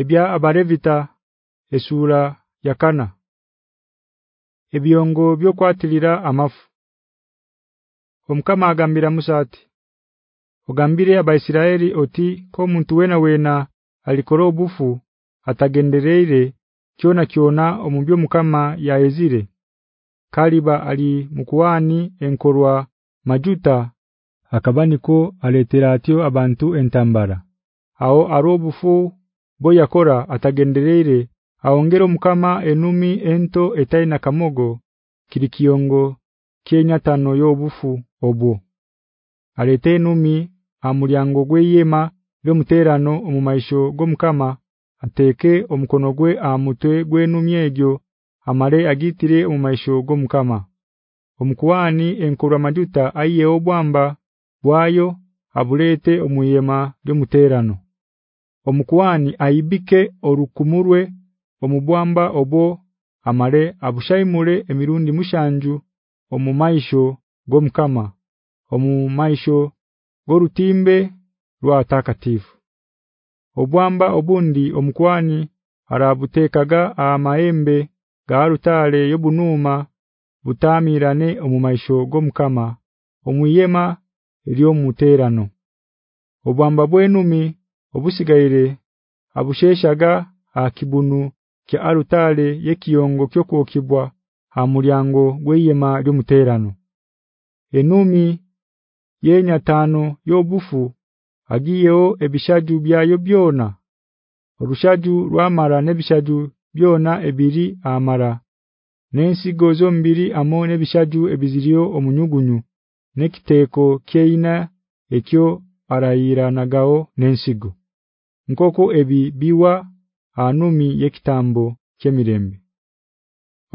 ebya abarevita esura yakana ebyongo byo kwatilira amafu. Omkama agambira Musa ati ogambire abaisiraeli oti ko muntu wena wena alikoro obufu atagendereere kyona kyona omumbyo mukama yaezire kaliba ali mukuwani enkorwa majuta akabaniko aletera atyo abantu entambara ao arobufu boyakora atagendereere aongero mukama enumi ento etaina kamogo kirikiongo Kenya tano yobufu obwo. Alete enumi amulyango gweyema byomuterano omumaisho gomukama ateke omukono gwe amutwe gwenumye egyo amale agitire omumaisho gomukama omukuwani enkorwa majuta aye obwamba bwayo abulete omuyema byomuterano omukuwani aibike orukumurwe omubwamba obo amale abushaimule emirundi mushanju omumaisho gomkama omumaisho gorutimbe rwatakatifu obwamba obundi omukwani arabutekaga amaembe garutale yobunuma butamirane omumaisho gomkama omuyema elyo muterano obwamba bwenumi obusigaire abusheshaga akibunu kya arutale yekiyongo kyokuokibwa ha mulyango gweyema lyomuterano enumi yenya tano yobufu agiyeyo ebishaju byayo byona. Orushaju rwamara nebishaju byona ebiri amara nensigo zombiri amone bishaju ebiziriyo omunyugunyu nekiteko keina ekyo arayira nagao nensigo nkoko ebi biwa anumi yekitambo kyemirembe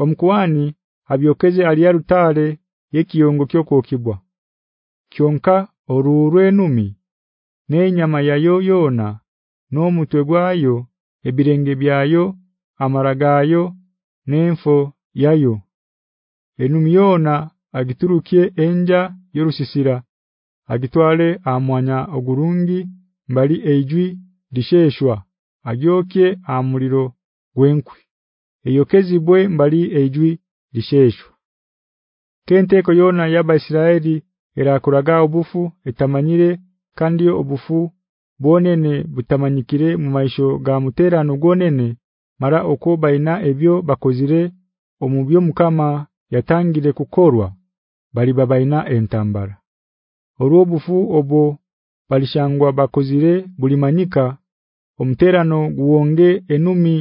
omkuwani abyokeze aliyarutale yekiyongo kyokokibwa kyonka orurwenumi nenyama yayo yona no mutwe gwayo ebirenge byayo amaragayo nemfo yayo. Enumi yona agiturukie enja yorusisira agitwale amwanya ogurungi mbali eijwi disheshwa agyoke amuliro gwenkwi eyokezibwe mbali ejwi disheshwa kenteko yona yaba Isiraeli erakuraga obufu etamanyire kandi obufu bonene butamanyikire mu maisho ga muterano gonene mara okobaina ebyo bakozire omubyo mukama yatangire kukorwa bali babaina entambara. Orobufu obo balishangwa bakozire bulimanyika omuterano guwonge enumi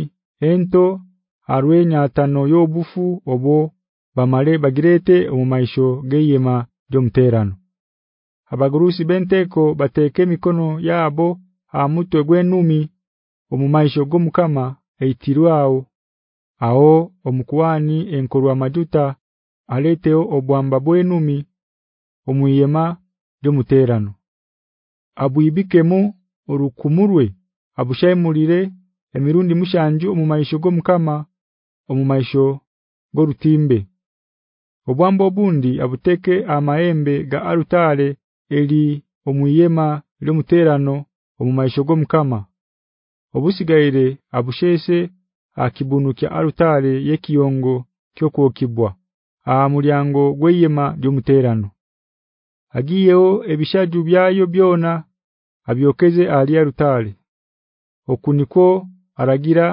ento harwenya atano yobufu obo bamale bagirete omumaisho geyema jomterano. Abagurusi benteko bateke mikono yabo amutwe gwenumi omumaisho gomukama eitirwao ao omukwani enkorwa majuta aleteo obwamba bwenumi omuyema jomuterano abuyibikemu orukumurwe abushaimulire emirundi mushanju omumaisho gomukama omumaisho gorutimbe obwambo obundi abuteke amaembe ga arutale eli omuyema lyomuterano omumaisho gomukama obusigaire abushese akibunu kya arutale yekiyongo kyokuokibwa a mulyango gweyema lyomuterano agiyeyo ebishaju byayo byona abyokeze ali arutale okuniko aragira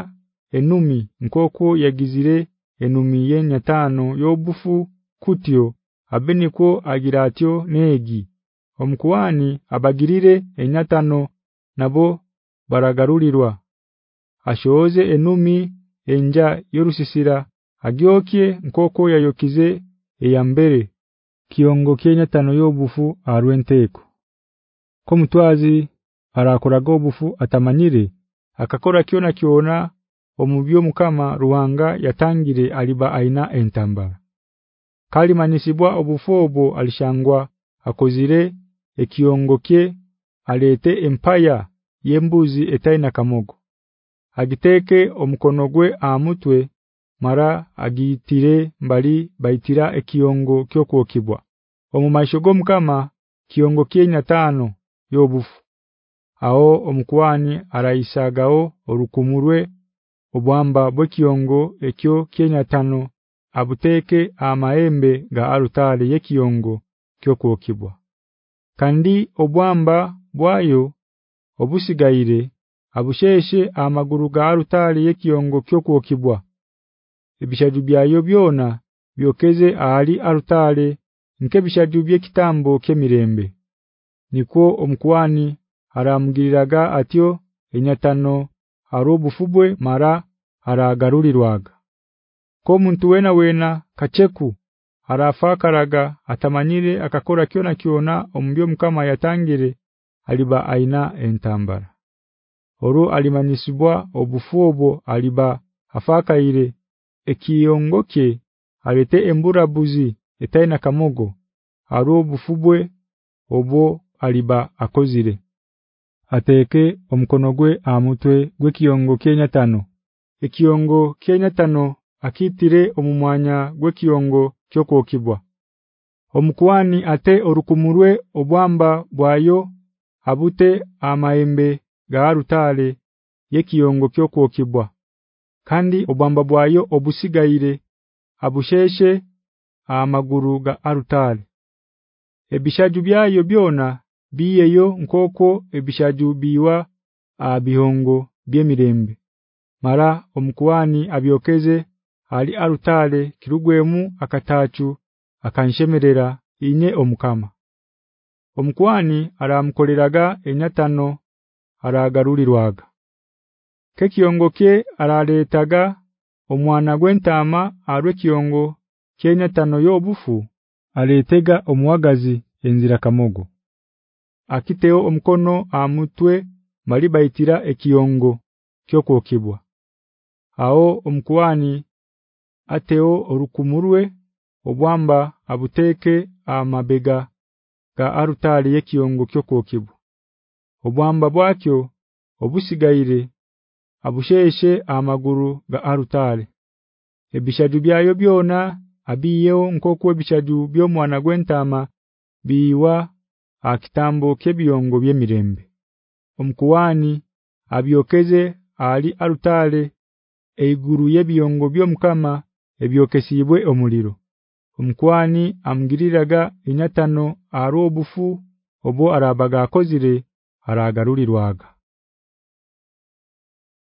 enumi. Nkoko yagizire enumi yenya tano yobufu kutyo abeniko agira atyo negi. Omkuwani abagirire enyatano nabo baragarulirwa. Ashoze enumi enja yorusisira agyokye nkoko yayokize eyambere kiongo Kenya tano yobufu arwenteko ko mutwazi arakoraga obufu atamanyire akakora kiona kiona omubyo mukama ruwanga yatangire aliba aina entambara kali manisibwa obufobo alishangwa akozire ekiongoke alete empaya yembuzi etaina kamogo. Agiteke omukono gwe amutwe mara agitire mbali baitira ekiongo kyokuokibwa omumaisho gomkama kiongo Kenya tano yobufu ao omukwani araisagao orukumurwe obwamba bwekiyongo ekyo Kenya tano abuteke amaembe ga alutale yekiyongo kyokwokibwa kandi obwamba bwayo obusigaire abusheshe amaguru ga alutale yekiyongo kyokwokibwa ebishaju byayo byona byokeze ali alutale nke bishaju byekitambo kemirembe niko omukwani aramugiriraga atyo enyatano harobufubwe mara aragarulirwaga ko muntu wena wena kacheku arafakaraga atamanyire akakora kiona kiona ombyo mukama yatangire aliba aina entambara. Oru alimanyisibwa obufuobo aliba afakaire ekiyongoke alete emburabuzi etaina kamogo. Arobufubwe obo aliba akozire ateke omukono gwe amutwe gwekiyongo Kenya tano ekiyongo Kenya tano akitire omumwanya gwekiyongo kyokwokibwa omukwani ate orukumurwe obwamba bwayo abute amaembe garutale yekiyongo kyokwokibwa kandi obwamba bwayo obusigaire abusheshe amaguru ga arutale ebishaju byayo byona biyeyo nkoko ebishaju biwa abihongo byemirembe. Mara omukuwani abyokeze ali arutale kirugwemu akatachu akanshemerera inye omukama. Omukwani aramkoleraga enyatano aragarulirwaga kekiyongoke araletaga omwana gwentama arwe kiyongo Kenya tano yobufu aletega omuwagazi enzira kamogo akiteo omukono amutwe malibaitira ekiyongo kyokwokibwa ao omkuwani ateo orukumurwe obwamba abuteke amabega ga arutali yekiyongo kyokwokibwa obwamba bwakyo obusigaire abusheshe amaguru ga arutali. Ebishaju byayo byona abiyo nkokwe bishaju byomwana gwentama biwa akitambo kebiyongo byemirembe. Omkuwani abyokeze ali arutale eiguru yebiyongo byomukama ebyokesibwe omuliro. Omkwani amgiriraga inyatano arobufu obo arabaga akozire aragarulirwaga